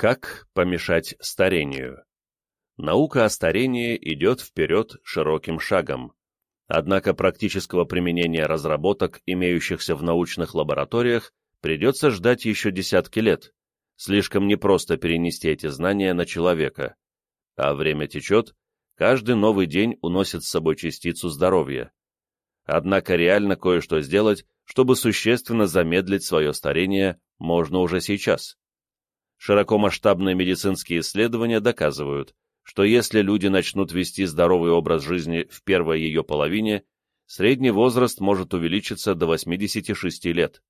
Как помешать старению? Наука о старении идет вперед широким шагом. Однако практического применения разработок, имеющихся в научных лабораториях, придется ждать еще десятки лет. Слишком непросто перенести эти знания на человека. А время течет, каждый новый день уносит с собой частицу здоровья. Однако реально кое-что сделать, чтобы существенно замедлить свое старение, можно уже сейчас. Широкомасштабные медицинские исследования доказывают, что если люди начнут вести здоровый образ жизни в первой ее половине, средний возраст может увеличиться до 86 лет.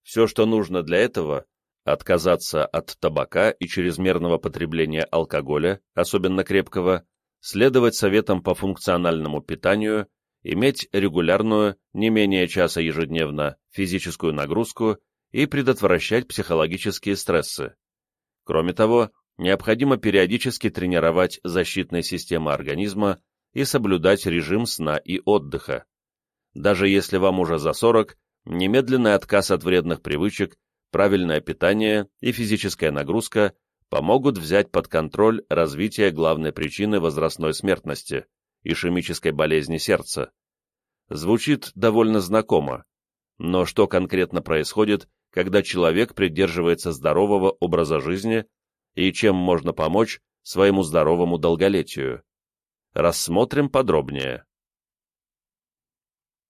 Все, что нужно для этого – отказаться от табака и чрезмерного потребления алкоголя, особенно крепкого, следовать советам по функциональному питанию, иметь регулярную, не менее часа ежедневно, физическую нагрузку и предотвращать психологические стрессы. Кроме того, необходимо периодически тренировать защитные системы организма и соблюдать режим сна и отдыха. Даже если вам уже за 40, немедленный отказ от вредных привычек, правильное питание и физическая нагрузка помогут взять под контроль развитие главной причины возрастной смертности – ишемической болезни сердца. Звучит довольно знакомо, но что конкретно происходит, когда человек придерживается здорового образа жизни и чем можно помочь своему здоровому долголетию. Рассмотрим подробнее.